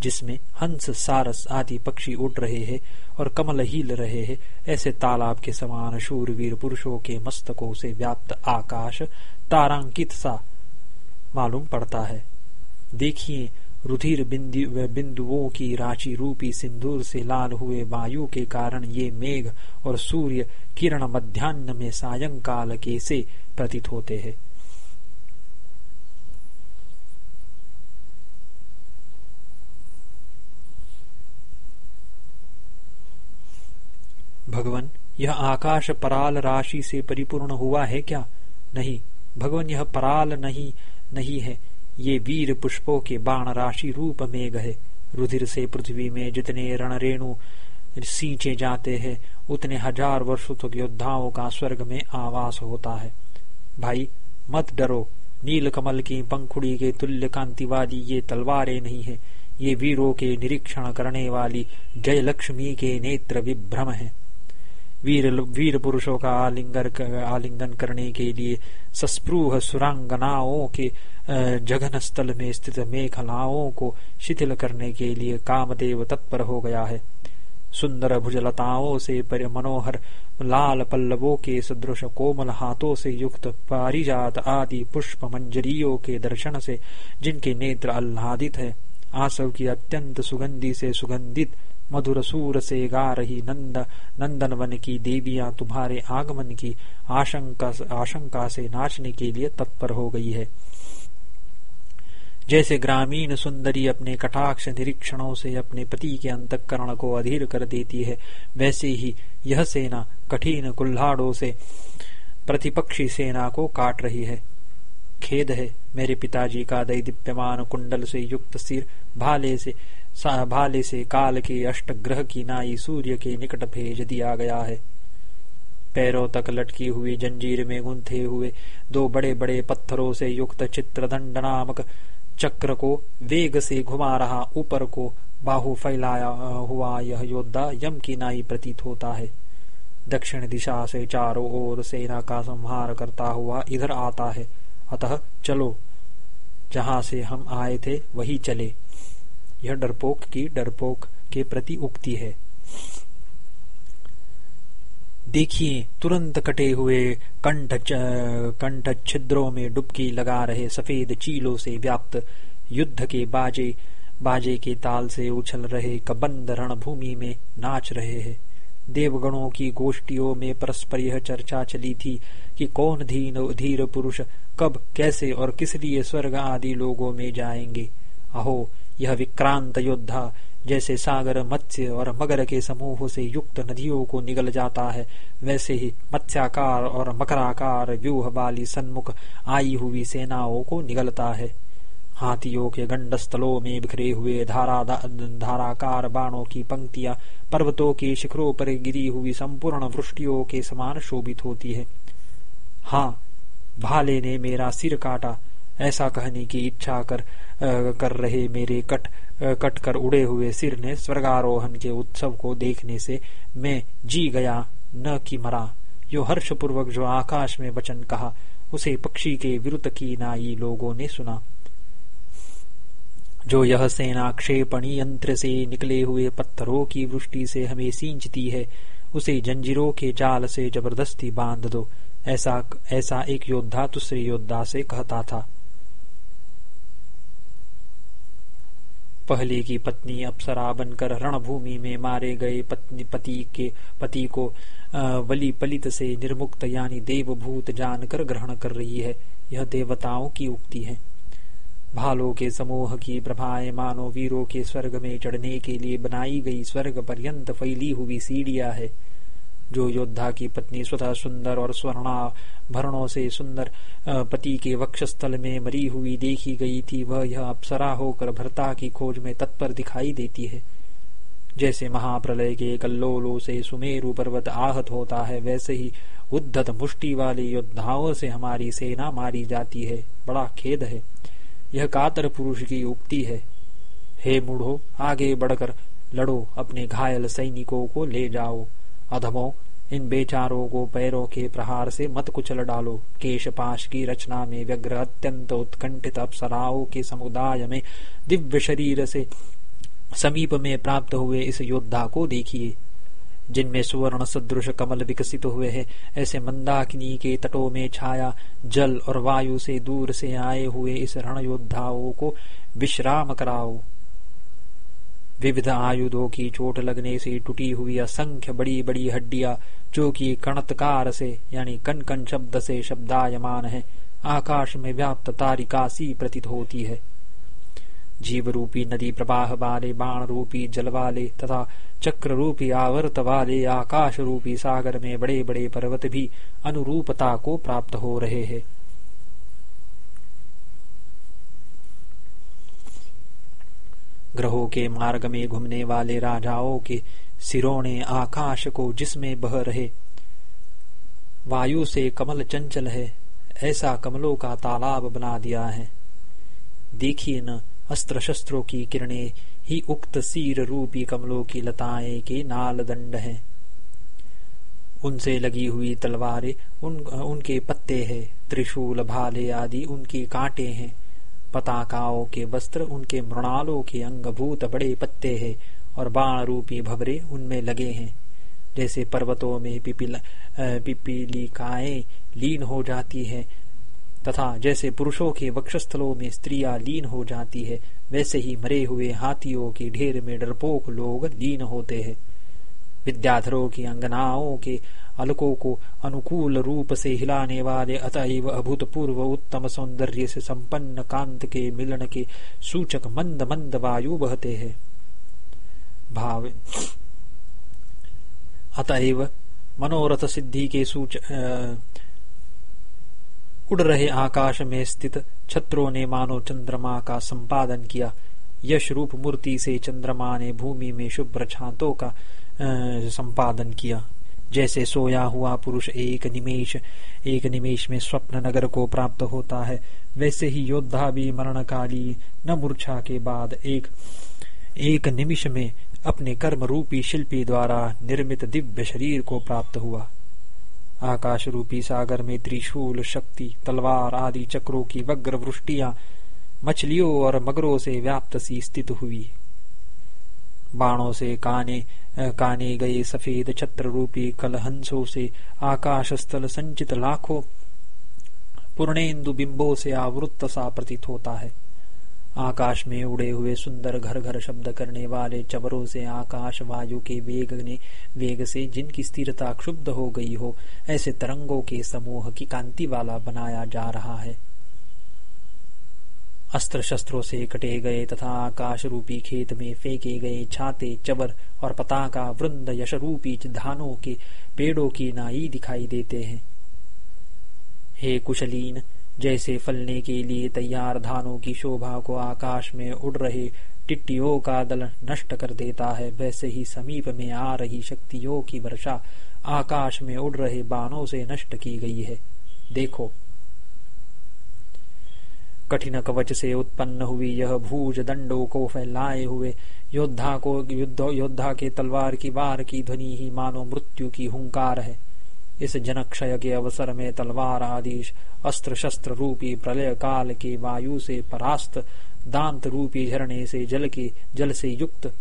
जिसमें हंस, सारस आदि पक्षी उड़ रहे हैं और कमल हिल रहे हैं, ऐसे तालाब के समान शूरवीर पुरुषों के मस्तकों से व्याप्त आकाश तारांकित सा मालूम पड़ता है। देखिए, रुधिर बिंदुओं की राशि रूपी सिंदूर से लाल हुए वायु के कारण ये मेघ और सूर्य किरण मध्यान्ह में सायंकाल के से प्रतीत होते हैं। भगवान, यह आकाश पराल राशि से परिपूर्ण हुआ है क्या? नहीं। भगवान, यह पराल नहीं नहीं है। ये वीर पुष्पों के बाण राशि रूप मेघ है रुधिर से पृथ्वी में जितने रणरेणु सींचे जाते हैं, उतने हज़ार वर्षों तक योद्धाओं का स्वर्ग में आवास होता है। भाई, मत डरो। नील कमल की पंखुड़ी के तुल्य कांति वाली ये तलवारें नहीं है। ये वीरों के निरीक्षण करने वाली जयलक्ष्मी के नेत्र विभ्रम है। वीर वीर पुरुषों का आलिंगन आलिंगन करने के लिए सस्पृह सुरांगनाओं के जघन स्थल में स्थित मेखलाओं को शिथिल करने के लिए कामदेव तत्पर हो गया है। सुंदर भुजलताओं से पर मनोहर, लाल पल्लवों के सदृश कोमल हाथों से युक्त पारिजात आदि पुष्प मंजरियों के दर्शन से जिनके नेत्र आह्लादित है, आसव की अत्यंत सुगंधि से सुगंधित मधुर सूर से गा रही नंद, नंदन वन की देवियाँ तुम्हारे आगमन की आशंका आशंका से नाचने के लिए तत्पर हो गई है। जैसे ग्रामीण सुंदरी अपने कटाक्ष निरीक्षणों से अपने पति के अंतकरण को अधीर कर देती है, वैसे ही यह सेना कठिन कुल्हाड़ों से प्रतिपक्षी सेना को काट रही है। खेद है, मेरे पिताजी का दई दिप्यमान कुंडल से युक्त सिर, भाले से भाले से काल के अष्ट ग्रह की नाई सूर्य के निकट भेज दिया गया है। पैरों तक लटकी हुई जंजीर में गुंथे हुए दो बड़े बड़े पत्थरों से युक्त चित्रदंड नामक चक्र को वेग से घुमा रहा ऊपर को बाहु फैलाया हुआ यह योद्धा यम की नाई प्रतीत होता है। दक्षिण दिशा से चारों ओर सेना का संहार करता हुआ इधर आता है। अतः चलो, जहाँ से हम आए थे वही चले। यह डरपोक की डरपोक के प्रति उक्ति है। देखिए, तुरंत कटे हुए कंठ कंठ छिद्रों में डुबकी लगा रहे सफ़ेद चीलों से व्याप्त युद्ध के बाजे बाजे के ताल से उछल रहे कबंद रणभूमि में नाच रहे हैं। देवगणों की गोष्ठियों में परस्पर यह चर्चा चली थी कि कौन धीन, धीर पुरुष कब, कैसे और किस लिए स्वर्ग आदि लोगों में जाएँगे। अहो यह विक्रांत योद्धा, जैसे सागर, मत्स्य और मगर के समूह से युक्त नदियों को निगल जाता है, वैसे ही मत्स्याकार और मकराकार व्यूह वाली सन्मुख आई हुई सेनाओं को निगलता है। हाथियों के गंड स्थलों में बिखरे हुए धारा धाराकार बाणों की पंक्तियाँ पर्वतों के शिखरों पर गिरी हुई संपूर्ण वृष्टियों के समान शोभित होती है। हाँ भाले ने मेरा सिर काटा, ऐसा कहने की इच्छा कर कर रहे मेरे कट कट कर उड़े हुए सिर ने स्वर्गारोहण के उत्सव को देखने से मैं जी गया, न कि मरा। यो हर्ष पूर्वक जो आकाश में वचन कहा, उसे पक्षी के विरुद्ध की नाई लोगों ने सुना। जो यह सेना क्षेपणी यंत्र से निकले हुए पत्थरों की वृष्टि से हमें सींचती है, उसे जंजीरों के जाल से ज़बरदस्ती बाँध दो। ऐसा ऐसा एक योद्धा दूसरे योद्धा से कहता था। पहले की पत्नी अप्सरा बनकर रणभूमि में मारे गए पत्नी, पति के, पति को वली पलित से निर्मुक्त यानी देवभूत जानकर ग्रहण कर रही है। यह देवताओं की उक्ति है। भालों के समूह की प्रभाए मानो वीरों के स्वर्ग में चढ़ने के लिए बनाई गई स्वर्ग पर्यंत फैली हुई सीढ़िया है। जो योद्धा की पत्नी स्वतः सुंदर और स्वर्णा भरणों से सुंदर पति के वक्षस्थल में मरी हुई देखी गई थी, वह यह अप्सरा होकर भरता की खोज में तत्पर दिखाई देती है। जैसे महाप्रलय के कल्लोलो से सुमेरु पर्वत आहत होता है, वैसे ही उद्धत मुष्टि वाले योद्धाओं से हमारी सेना मारी जाती है। बड़ा खेद है। यह कातर पुरुष की उक्ति है। हे मूढ़ो, आगे बढ़कर लड़ो अपने घायल सैनिकों को ले जाओ। अधमो। इन बेचारों को पैरों के प्रहार से मत कुचल डालो। केश पाश की रचना में व्यग्र अत्यंत उत्कंठित अप्सराओं के समुदाय में दिव्य शरीर से समीप में प्राप्त हुए इस योद्धा को देखिए। जिनमें सुवर्ण सदृश कमल विकसित हुए हैं। ऐसे मंदाकिनी के तटों में छाया जल और वायु से दूर से आए हुए इस रण योद्धाओं को विश्राम कराओ। विविध आयुधों की चोट लगने से टूटी हुई असंख्य बड़ी बड़ी हड्डियाँ, जो कि कणतकार से, यानी कन कन शब्द से शब्दायमान है, आकाश में व्याप्त तारिका सी प्रतीत होती है। जीव रूपी नदी प्रवाह वाले बाण रूपी जल वाले, तथा चक्र रूपी आवर्त वाले आकाश रूपी सागर में बड़े बड़े पर्वत भी अनुरूपता को प्राप्त हो रहे हैं। ग्रहों के मार्ग में घूमने वाले राजाओं के सिरों ने आकाश को जिसमें बह रहे वायु से कमल चंचल है, ऐसा कमलों का तालाब बना दिया है। देखिए न अस्त्र शस्त्रों की किरणें, ही उक्त सीर रूपी कमलों की लताएँ के नाल दंड है। उनसे लगी हुई तलवारें, उन, उनके पत्ते हैं, त्रिशूल, भाले आदि उनके कांटे हैं। पताकाओं के वस्त्र, उनके मृणालों के अंगभूत बड़े पत्ते हैं और बाण रूपी भवरे उनमें लगे हैं। जैसे पर्वतों में पिपिल पिपीलिकाएँ लीन हो जाती है, तथा जैसे पुरुषों के वक्षस्थलों में स्त्रियाँ लीन हो जाती है, वैसे ही मरे हुए हाथियों के ढेर में डरपोक लोग लीन होते हैं। विद्याधरों की अंगनाओं के अलकों को अनुकूल रूप से हिलाने वाले अतएव अभूतपूर्व उत्तम सौंदर्य से संपन्न कांत के मिलन के सूचक मंद मंद वायु बहते हैं। भाव। अतएव मनोरथ सिद्धि के सूच उड़ रहे आकाश में स्थित छत्रों ने मानो चंद्रमा का संपादन किया। यश रूप मूर्ति से चंद्रमा ने भूमि में शुभ्र छातों का संपादन किया। जैसे सोया हुआ पुरुष एक निमेश एक निमेश में स्वप्न नगर को प्राप्त होता है, वैसे ही योद्धा भी मरणकाली न मूर्छा के बाद एक एक निमिष में अपने कर्म रूपी शिल्पी द्वारा निर्मित दिव्य शरीर को प्राप्त हुआ। आकाश रूपी सागर में त्रिशूल शक्ति, तलवार आदि चक्रों की वग्र वृष्टिया मछलियों और मगरों से व्याप्त सी स्थित हुई। बाणों से काने काने गए सफ़ेद छत्र रूपी कलहंसों से आकाश स्थल संचित लाखों। पूर्णेन्दु बिंबों से आवृत्त सा प्रतीत होता है। आकाश में उड़े हुए सुंदर घर घर शब्द करने वाले चवरों से आकाश वायु के वेग ने, वेग से जिनकी स्थिरता क्षुब्ध हो गई हो, ऐसे तरंगों के समूह की कांति वाला बनाया जा रहा है। अस्त्र शस्त्रों से कटे गए तथा आकाश रूपी खेत में फेंके गए छाते, चबर और पताका वृंद यश रूपी धानों के पेड़ों की नाई दिखाई देते हैं। हे कुशलीन, जैसे फलने के लिए तैयार धानों की शोभा को आकाश में उड़ रहे टिट्टियों का दल नष्ट कर देता है, वैसे ही समीप में आ रही शक्तियों की वर्षा आकाश में उड़ रहे बाणों से नष्ट की गई है। देखो कठिन कवच से उत्पन्न हुई। यह भूज दंडों को फैलाए हुए। योद्धा को युद्ध के तलवार की वार की ध्वनि ही मानो मृत्यु की हुंकार है। इस जनक्षय के अवसर में तलवार आदि अस्त्र शस्त्र रूपी प्रलय काल के वायु से परास्त दांत रूपी झरने से जल के, जल से युक्त,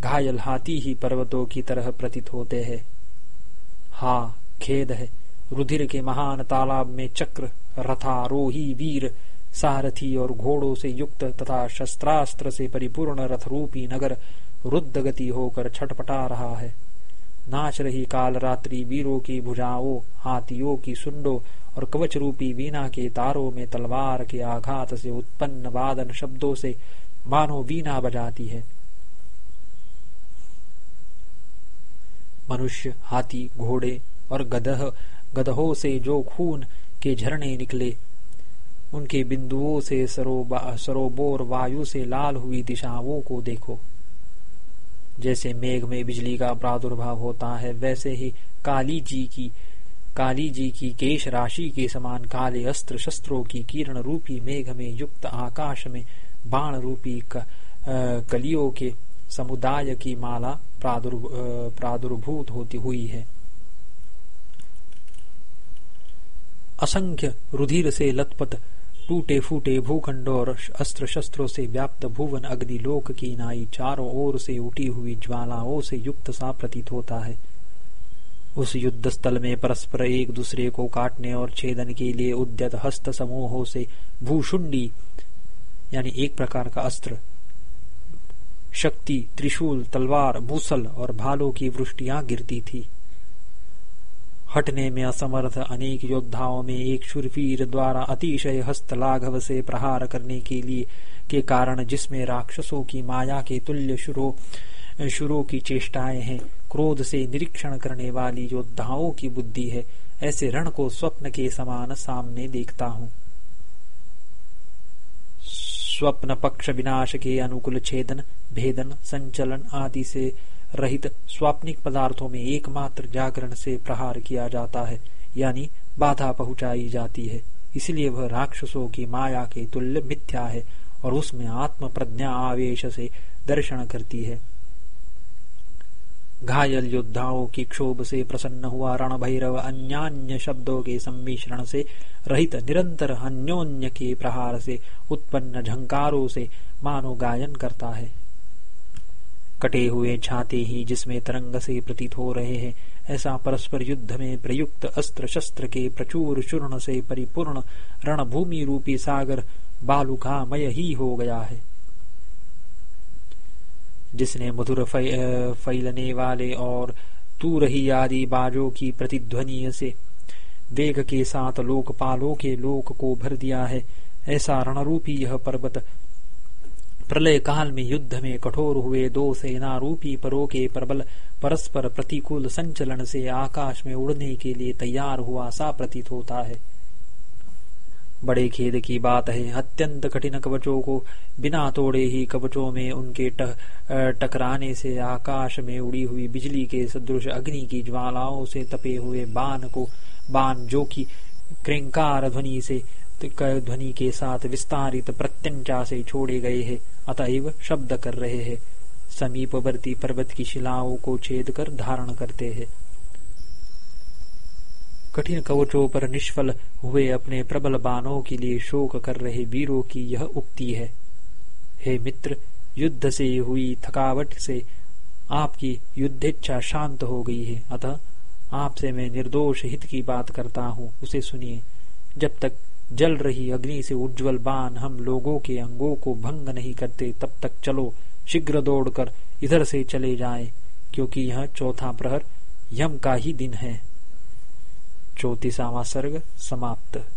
घायल हाथी ही पर्वतों की तरह प्रतीत होते हैं। हा, खेद है। रुधिर के महान तालाब में चक्र, रथारोही वीर सारथी और घोड़ों से युक्त तथा शस्त्रास्त्र से परिपूर्ण रथ रूपी नगर रुद्ध गति होकर छटपटा रहा है। नाच रही काल रात्रि वीरों की भुजाओं, हाथियों की सुंडो और कवच रूपी वीणा के तारों में तलवार के आघात से उत्पन्न वादन शब्दों से मानो वीणा बजाती है। मनुष्य, हाथी, घोड़े और गदह, गदहों से जो खून के झरने निकले उनके बिंदुओं से सरोबोर वायु से लाल हुई दिशाओं को देखो। जैसे मेघ में बिजली का प्रादुर्भाव होता है, वैसे ही काली जी की, काली जी की केश राशि के समान काले अस्त्र शस्त्रों की किरण रूपी मेघ में युक्त आकाश में बाण रूपी कलियों के समुदाय की माला प्रादुर्भूत होती हुई है। असंख्य रुधिर से लथपथ टूटे फूटे भूखंड और अस्त्र शस्त्रों से व्याप्त भुवन अग्नि लोक की नाई चारों ओर से उठी हुई ज्वालाओं से युक्त सा प्रतीत होता है। उस युद्ध स्थल में परस्पर एक दूसरे को काटने और छेदन के लिए उद्यत हस्त समूहों से भूशुंडी यानी एक प्रकार का अस्त्र, शक्ति, त्रिशूल, तलवार, मूसल और भालों की वृष्टिया गिरती थी। हटने में असमर्थ अनेक योद्धाओं में एक शुरवीर द्वारा अतिशय हस्त लाघव से प्रहार करने के लिए के कारण जिसमें राक्षसों की माया के तुल्य शुरो शुरो की चेष्टाएँ हैं। क्रोध से निरीक्षण करने वाली योद्धाओं की बुद्धि है। ऐसे रण को स्वप्न के समान सामने देखता हूँ। स्वप्न पक्ष विनाश के अनुकूल छेदन, भेदन, संचलन आदि से रहित स्वाप्निक पदार्थों में एकमात्र जागरण से प्रहार किया जाता है, यानी बाधा पहुंचाई जाती है। इसलिए वह राक्षसों की माया के तुल्य मिथ्या है और उसमें आत्म प्रज्ञा आवेश से दर्शन करती है। घायल योद्धाओं की क्षोभ से प्रसन्न हुआ रण भैरव अन्यान्य शब्दों के सम्मिश्रण से रहित निरंतर अन्योन्य के प्रहार से उत्पन्न झंकारों से मानो गायन करता है। कटे हुए छाते ही जिसमें तरंग से प्रतीत हो रहे हैं, ऐसा परस्पर युद्ध में प्रयुक्त अस्त्र शस्त्र के प्रचुर चूर्ण से परिपूर्ण रणभूमि रूपी सागर बालुकामय ही हो गया है। जिसने मधुर फैलने वाले और तू रही आदि बाजों की प्रतिध्वनि से वेग के साथ लोकपालों के लोक को भर दिया है, ऐसा रणरूपी यह पर्वत प्रलय काल में युद्ध में कठोर हुए दो सेना रूपी परो के प्रबल परस्पर प्रतिकूल संचलन से आकाश में उड़ने के लिए तैयार हुआ सा प्रतीत होता है। बड़े खेद की बात है, अत्यंत कठिन कवचों को बिना तोड़े ही कवचों में उनके टकराने से आकाश में उड़ी हुई बिजली के सदृश अग्नि की ज्वालाओं से तपे हुए बाण को, बाण जो कि क्रिंकार ध्वनि से ध्वनि के साथ विस्तारित प्रत्यंचा से छोड़े गए हैं। अतएव शब्द कर रहे हैं। समीपवर्ती पर्वत की शिलाओं को छेद कर धारण करते हैं। कठिन कवचों पर निष्फल हुए अपने प्रबल बाणों के लिए शोक कर रहे वीरों की यह उक्ति है। हे मित्र, युद्ध से हुई थकावट से आपकी युद्धेच्छा शांत हो गई है। अतः आपसे मैं निर्दोष हित की बात करता हूँ। उसे सुनिए। जब तक जल रही अग्नि से उज्जवल बाण हम लोगों के अंगों को भंग नहीं करते, तब तक चलो, शीघ्र दौड़कर इधर से चले जाएँ, क्योंकि यह चौथा प्रहर यम का ही दिन है। चौतीसावा सर्ग समाप्त।